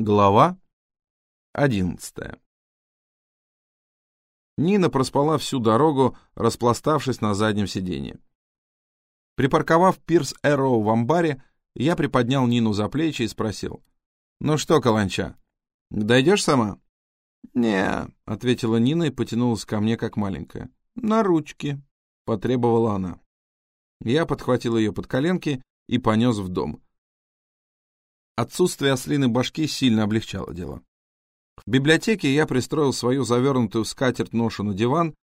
Глава одиннадцатая Нина проспала всю дорогу, распластавшись на заднем сиденье. Припарковав Пирс Эроу в амбаре, я приподнял Нину за плечи и спросил. «Ну что, Каланча, дойдешь сама?» «Не», — ответила Нина и потянулась ко мне, как маленькая. «На ручки», — потребовала она. Я подхватил ее под коленки и понес в дом. Отсутствие ослиной башки сильно облегчало дело. В библиотеке я пристроил свою завернутую в скатерть ношу на диван,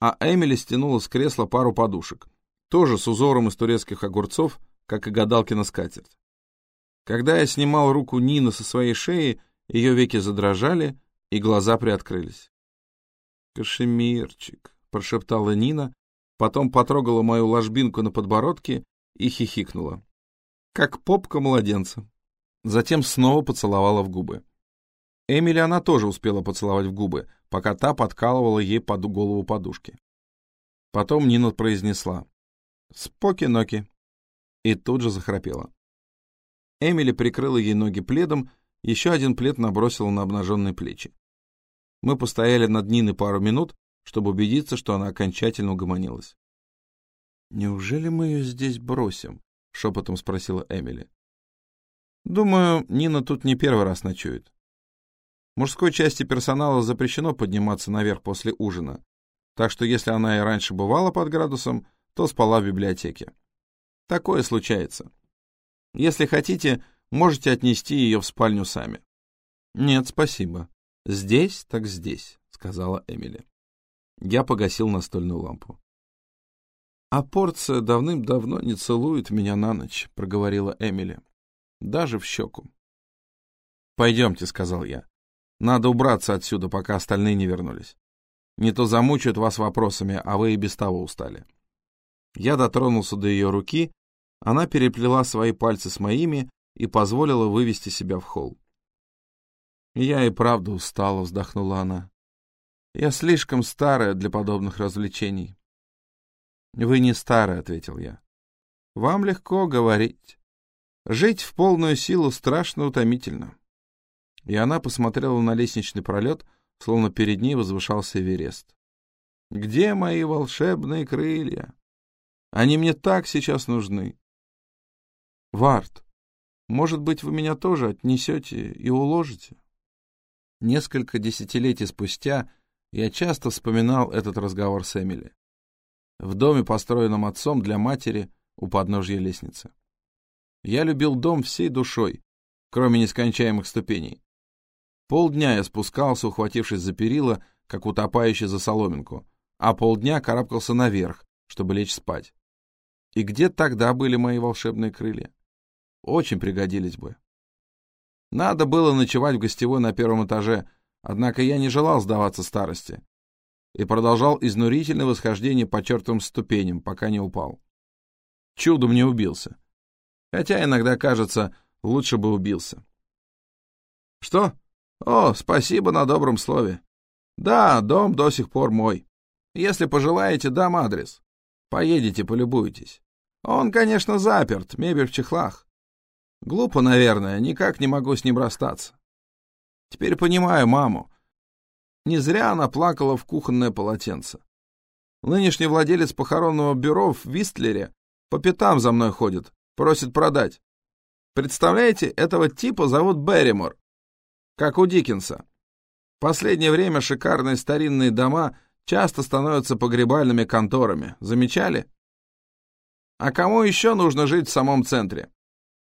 а Эмили стянула с кресла пару подушек, тоже с узором из турецких огурцов, как и гадалки на скатерть. Когда я снимал руку Нины со своей шеи, ее веки задрожали, и глаза приоткрылись. «Кашемирчик», — прошептала Нина, потом потрогала мою ложбинку на подбородке и хихикнула. «Как попка младенца» затем снова поцеловала в губы. Эмили она тоже успела поцеловать в губы, пока та подкалывала ей под голову подушки. Потом Нина произнесла «Споки-ноки» и тут же захрапела. Эмили прикрыла ей ноги пледом, еще один плед набросила на обнаженные плечи. Мы постояли над Ниной пару минут, чтобы убедиться, что она окончательно угомонилась. «Неужели мы ее здесь бросим?» — шепотом спросила Эмили. Думаю, Нина тут не первый раз ночует. Мужской части персонала запрещено подниматься наверх после ужина, так что если она и раньше бывала под градусом, то спала в библиотеке. Такое случается. Если хотите, можете отнести ее в спальню сами. Нет, спасибо. Здесь так здесь, сказала Эмили. Я погасил настольную лампу. А порция давным-давно не целует меня на ночь, проговорила Эмили даже в щеку. «Пойдемте», — сказал я. «Надо убраться отсюда, пока остальные не вернулись. Не то замучают вас вопросами, а вы и без того устали». Я дотронулся до ее руки, она переплела свои пальцы с моими и позволила вывести себя в холл. «Я и правда устала», — вздохнула она. «Я слишком старая для подобных развлечений». «Вы не старая», — ответил я. «Вам легко говорить. Жить в полную силу страшно утомительно. И она посмотрела на лестничный пролет, словно перед ней возвышался Эверест. «Где мои волшебные крылья? Они мне так сейчас нужны». «Вард, может быть, вы меня тоже отнесете и уложите?» Несколько десятилетий спустя я часто вспоминал этот разговор с Эмили. В доме, построенном отцом для матери у подножья лестницы. Я любил дом всей душой, кроме нескончаемых ступеней. Полдня я спускался, ухватившись за перила, как утопающий за соломинку, а полдня карабкался наверх, чтобы лечь спать. И где тогда были мои волшебные крылья? Очень пригодились бы. Надо было ночевать в гостевой на первом этаже, однако я не желал сдаваться старости и продолжал изнурительное восхождение по чертовым ступеням, пока не упал. Чудом не убился. Хотя иногда кажется, лучше бы убился. Что? О, спасибо на добром слове. Да, дом до сих пор мой. Если пожелаете, дам адрес. Поедете, полюбуйтесь. Он, конечно, заперт, мебель в чехлах. Глупо, наверное, никак не могу с ним расстаться. Теперь понимаю маму. Не зря она плакала в кухонное полотенце. Нынешний владелец похоронного бюро в Вистлере по пятам за мной ходит, Просит продать. Представляете, этого типа зовут Берримор. Как у Диккенса. В последнее время шикарные старинные дома часто становятся погребальными конторами. Замечали? А кому еще нужно жить в самом центре?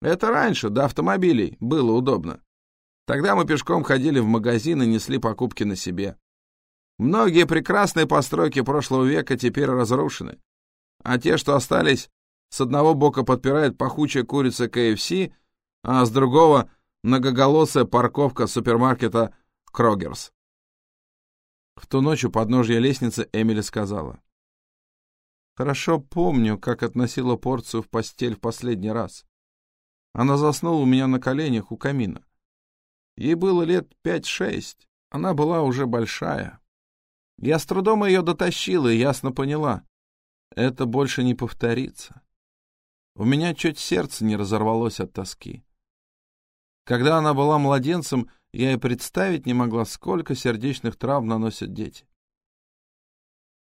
Это раньше, до автомобилей, было удобно. Тогда мы пешком ходили в магазин и несли покупки на себе. Многие прекрасные постройки прошлого века теперь разрушены. А те, что остались, с одного бока подпирает пахучая курица КФС, а с другого — многоголосая парковка супермаркета Крогерс. В ту ночь у подножья лестницы Эмили сказала. «Хорошо помню, как относила порцию в постель в последний раз. Она заснула у меня на коленях у камина. Ей было лет пять-шесть, она была уже большая. Я с трудом ее дотащила и ясно поняла. Это больше не повторится. У меня чуть сердце не разорвалось от тоски. Когда она была младенцем, я и представить не могла, сколько сердечных травм наносят дети.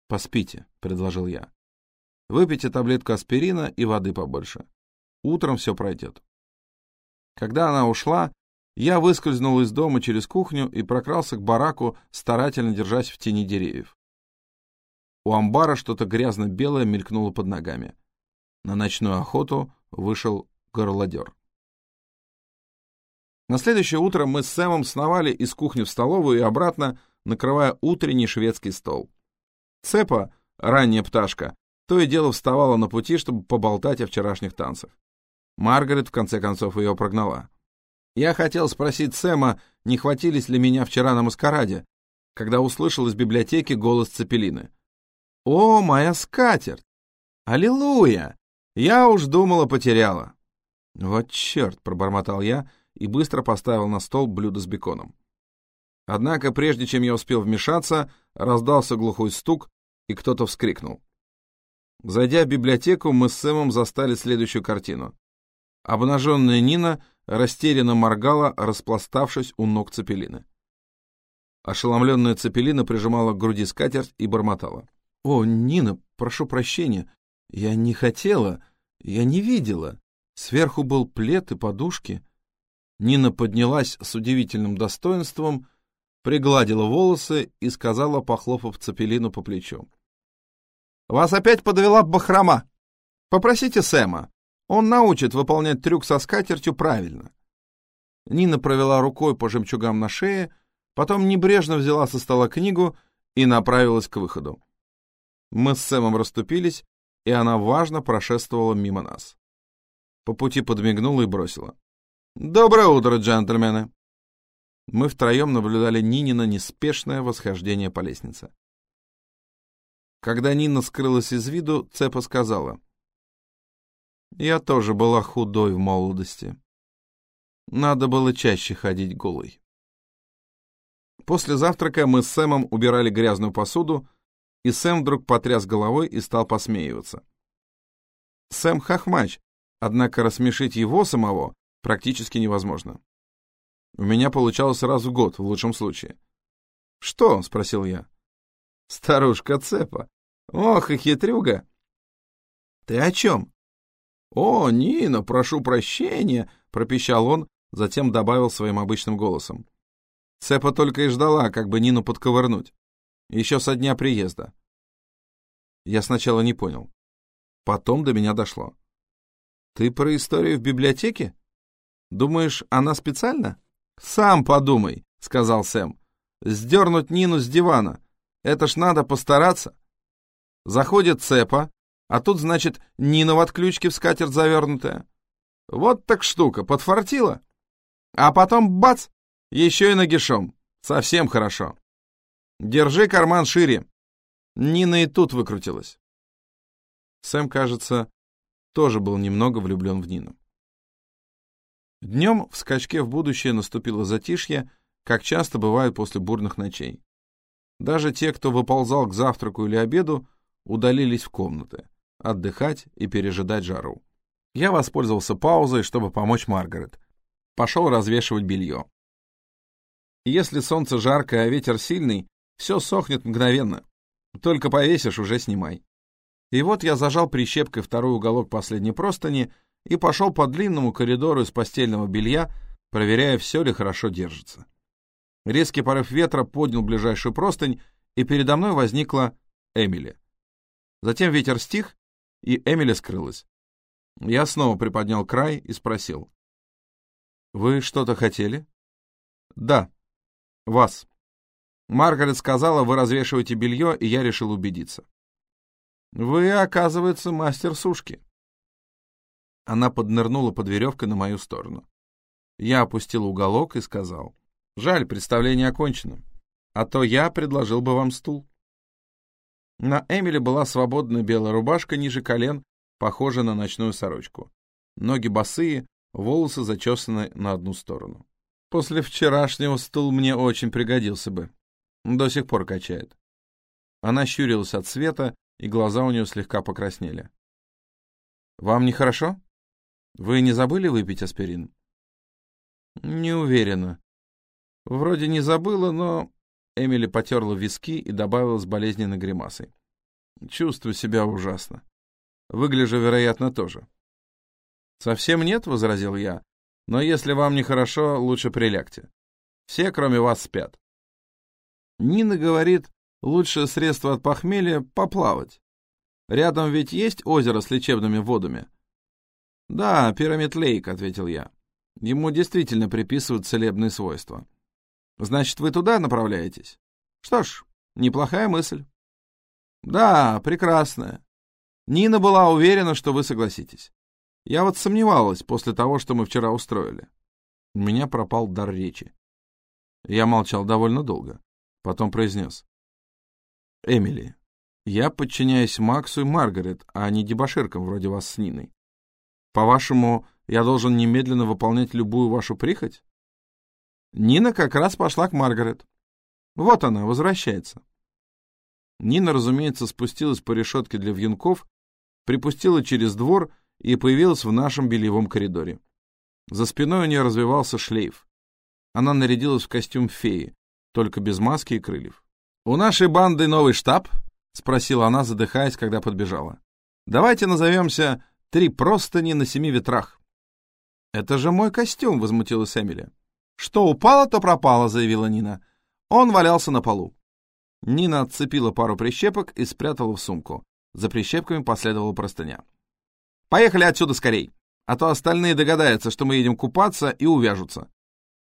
«Поспите», — предложил я. «Выпейте таблетку аспирина и воды побольше. Утром все пройдет». Когда она ушла, я выскользнул из дома через кухню и прокрался к бараку, старательно держась в тени деревьев. У амбара что-то грязно-белое мелькнуло под ногами. На ночную охоту вышел горлодер. На следующее утро мы с Сэмом сновали из кухни в столовую и обратно, накрывая утренний шведский стол. Цепа, ранняя пташка, то и дело вставала на пути, чтобы поболтать о вчерашних танцах. Маргарет, в конце концов, ее прогнала. Я хотел спросить Сэма, не хватились ли меня вчера на маскараде, когда услышал из библиотеки голос Цепелины. «О, моя скатерть! Аллилуйя! Я уж думала, потеряла!» «Вот черт!» — пробормотал я и быстро поставил на стол блюдо с беконом. Однако, прежде чем я успел вмешаться, раздался глухой стук, и кто-то вскрикнул. Зайдя в библиотеку, мы с Сэмом застали следующую картину. Обнаженная Нина растерянно моргала, распластавшись у ног Цепелины. Ошеломленная Цепелина прижимала к груди скатерть и бормотала. «О, Нина, прошу прощения. Я не хотела, я не видела. Сверху был плед и подушки». Нина поднялась с удивительным достоинством, пригладила волосы и сказала, похлопав Цепелину по плечу. «Вас опять подвела бахрома. Попросите Сэма. Он научит выполнять трюк со скатертью правильно». Нина провела рукой по жемчугам на шее, потом небрежно взяла со стола книгу и направилась к выходу. Мы с Сэмом расступились, и она важно прошествовала мимо нас. По пути подмигнула и бросила. «Доброе утро, джентльмены!» Мы втроем наблюдали Нинина неспешное восхождение по лестнице. Когда Нина скрылась из виду, Цепа сказала. «Я тоже была худой в молодости. Надо было чаще ходить голой». После завтрака мы с Сэмом убирали грязную посуду, и Сэм вдруг потряс головой и стал посмеиваться. Сэм хохмач, однако рассмешить его самого практически невозможно. У меня получалось сразу год, в лучшем случае. «Что?» — спросил я. «Старушка Цепа. Ох и хитрюга!» «Ты о чем?» «О, Нина, прошу прощения!» — пропищал он, затем добавил своим обычным голосом. Цепа только и ждала, как бы Нину подковырнуть. Еще со дня приезда. Я сначала не понял. Потом до меня дошло. Ты про историю в библиотеке? Думаешь, она специально? Сам подумай, сказал Сэм. Сдернуть Нину с дивана. Это ж надо постараться. Заходит цепа, а тут, значит, Нина в отключке в скатерть завернутая. Вот так штука, подфартила. А потом бац, еще и нагишом. Совсем хорошо. Держи карман шире. Нина и тут выкрутилась. Сэм, кажется, тоже был немного влюблен в Нину. Днем в скачке в будущее наступило затишье, как часто бывает после бурных ночей. Даже те, кто выползал к завтраку или обеду, удалились в комнаты, отдыхать и пережидать жару. Я воспользовался паузой, чтобы помочь Маргарет. Пошел развешивать белье. Если солнце жаркое, а ветер сильный, все сохнет мгновенно. Только повесишь, уже снимай. И вот я зажал прищепкой второй уголок последней простыни и пошел по длинному коридору из постельного белья, проверяя, все ли хорошо держится. Резкий порыв ветра поднял ближайшую простынь, и передо мной возникла Эмили. Затем ветер стих, и Эмили скрылась. Я снова приподнял край и спросил. «Вы что-то хотели?» «Да. Вас». Маргарет сказала, вы развешиваете белье, и я решил убедиться. Вы, оказывается, мастер сушки. Она поднырнула под веревкой на мою сторону. Я опустил уголок и сказал. Жаль, представление окончено. А то я предложил бы вам стул. На Эмили была свободная белая рубашка ниже колен, похожая на ночную сорочку. Ноги босые, волосы зачесаны на одну сторону. После вчерашнего стул мне очень пригодился бы. До сих пор качает. Она щурилась от света, и глаза у нее слегка покраснели. «Вам нехорошо? Вы не забыли выпить аспирин?» Не уверена. Вроде не забыла, но... Эмили потерла виски и добавила с болезненной гримасой. Чувствую себя ужасно. Выгляжу, вероятно, тоже. «Совсем нет», — возразил я. «Но если вам нехорошо, лучше прилягте. Все, кроме вас, спят». Нина говорит, лучшее средство от похмелья — поплавать. Рядом ведь есть озеро с лечебными водами. «Да, пирамид Лейк», — ответил я. Ему действительно приписывают целебные свойства. «Значит, вы туда направляетесь?» «Что ж, неплохая мысль». «Да, прекрасная. Нина была уверена, что вы согласитесь. Я вот сомневалась после того, что мы вчера устроили. У меня пропал дар речи. Я молчал довольно долго. Потом произнес. «Эмили, я подчиняюсь Максу и Маргарет, а не дебоширкам вроде вас с Ниной. По-вашему, я должен немедленно выполнять любую вашу прихоть?» Нина как раз пошла к Маргарет. Вот она, возвращается. Нина, разумеется, спустилась по решетке для вьюнков, припустила через двор и появилась в нашем бельевом коридоре. За спиной у нее развивался шлейф. Она нарядилась в костюм феи, только без маски и крыльев. «У нашей банды новый штаб?» — спросила она, задыхаясь, когда подбежала. «Давайте назовемся «Три простыни на семи ветрах». «Это же мой костюм!» — возмутилась Эмили. «Что упало, то пропало», — заявила Нина. Он валялся на полу. Нина отцепила пару прищепок и спрятала в сумку. За прищепками последовала простыня. «Поехали отсюда скорей, а то остальные догадаются, что мы едем купаться и увяжутся».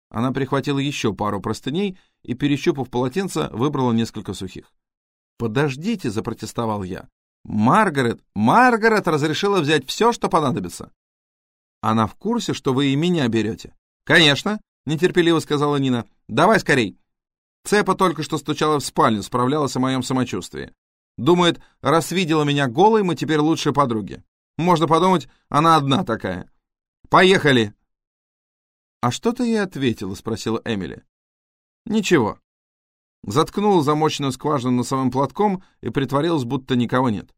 Она прихватила еще пару простыней и, перещупав полотенце, выбрала несколько сухих. «Подождите», — запротестовал я. «Маргарет, Маргарет разрешила взять все, что понадобится». «Она в курсе, что вы и меня берете?» «Конечно», — нетерпеливо сказала Нина. «Давай скорей». Цепа только что стучала в спальню, справлялась о моем самочувствии. Думает, раз видела меня голой, мы теперь лучшие подруги. Можно подумать, она одна такая. Поехали!» «А что ты ей ответила?» — спросила Эмили. «Ничего». Заткнула замоченную скважину носовым платком и притворилась, будто никого нет.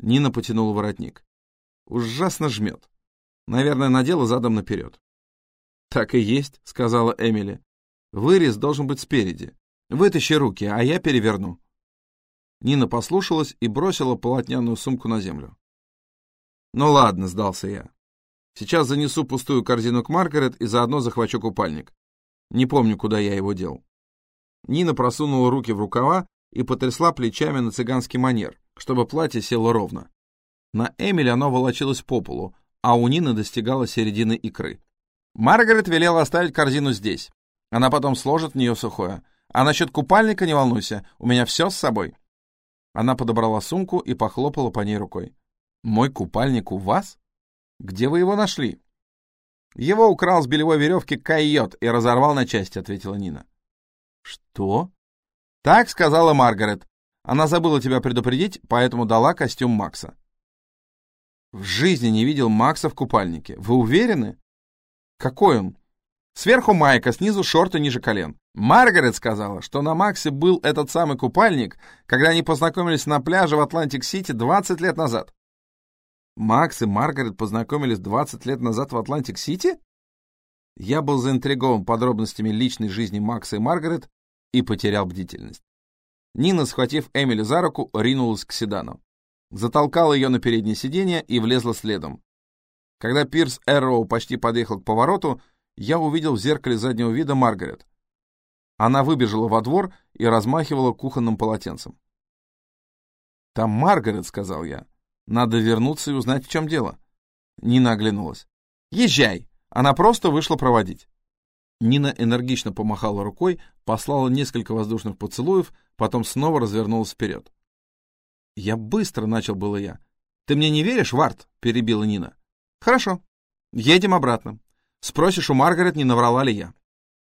Нина потянула воротник. Ужасно жмет. Наверное, надела задом наперед. «Так и есть», — сказала Эмили. Вырез должен быть спереди. Вытащи руки, а я переверну». Нина послушалась и бросила полотняную сумку на землю. «Ну ладно», — сдался я. «Сейчас занесу пустую корзину к Маргарет и заодно захвачу купальник. Не помню, куда я его дел». Нина просунула руки в рукава и потрясла плечами на цыганский манер, чтобы платье село ровно. На Эмили оно волочилось по полу, а у Нины достигало середины икры. Маргарет велела оставить корзину здесь. Она потом сложит в нее сухое. А насчет купальника не волнуйся, у меня все с собой. Она подобрала сумку и похлопала по ней рукой. «Мой купальник у вас? Где вы его нашли?» «Его украл с белевой веревки койот и разорвал на части», — ответила Нина. «Что?» «Так сказала Маргарет. Она забыла тебя предупредить, поэтому дала костюм Макса». «В жизни не видел Макса в купальнике. Вы уверены?» «Какой он? Сверху майка, снизу шорты ниже колен. Маргарет сказала, что на Максе был этот самый купальник, когда они познакомились на пляже в Атлантик-Сити 20 лет назад. Макс и Маргарет познакомились 20 лет назад в Атлантик-Сити? Я был заинтригован подробностями личной жизни Макса и Маргарет и потерял бдительность. Нина, схватив Эмили за руку, ринулась к седану. Затолкала ее на переднее сиденье и влезла следом. Когда Пирс Эрроу почти подъехал к повороту, я увидел в зеркале заднего вида Маргарет. Она выбежала во двор и размахивала кухонным полотенцем. «Там Маргарет», — сказал я. «Надо вернуться и узнать, в чем дело». Нина оглянулась. «Езжай!» Она просто вышла проводить. Нина энергично помахала рукой, послала несколько воздушных поцелуев, потом снова развернулась вперед. «Я быстро», — начал было я. «Ты мне не веришь, Варт?» — перебила Нина. «Хорошо. Едем обратно. Спросишь у Маргарет, не наврала ли я.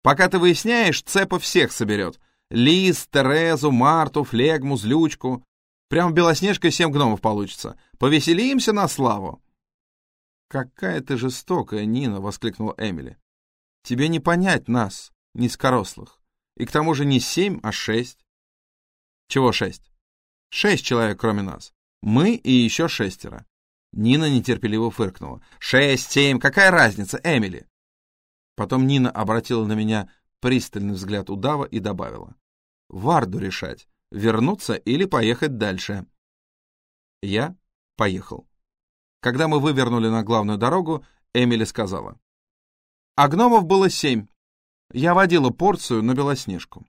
Пока ты выясняешь, цепа всех соберет. Лиз, Терезу, Марту, Флегму, Злючку. Прям Белоснежка семь гномов получится. Повеселимся на славу. «Какая ты жестокая, Нина!» — воскликнула Эмили. «Тебе не понять нас, низкорослых. И к тому же не семь, а шесть». «Чего шесть?» «Шесть человек, кроме нас. Мы и еще шестеро. Нина нетерпеливо фыркнула. «Шесть, семь, какая разница, Эмили?» Потом Нина обратила на меня пристальный взгляд удава и добавила. «Варду решать, вернуться или поехать дальше». Я поехал. Когда мы вывернули на главную дорогу, Эмили сказала. А гномов было семь. Я водила порцию на Белоснежку.